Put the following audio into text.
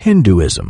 hinduism.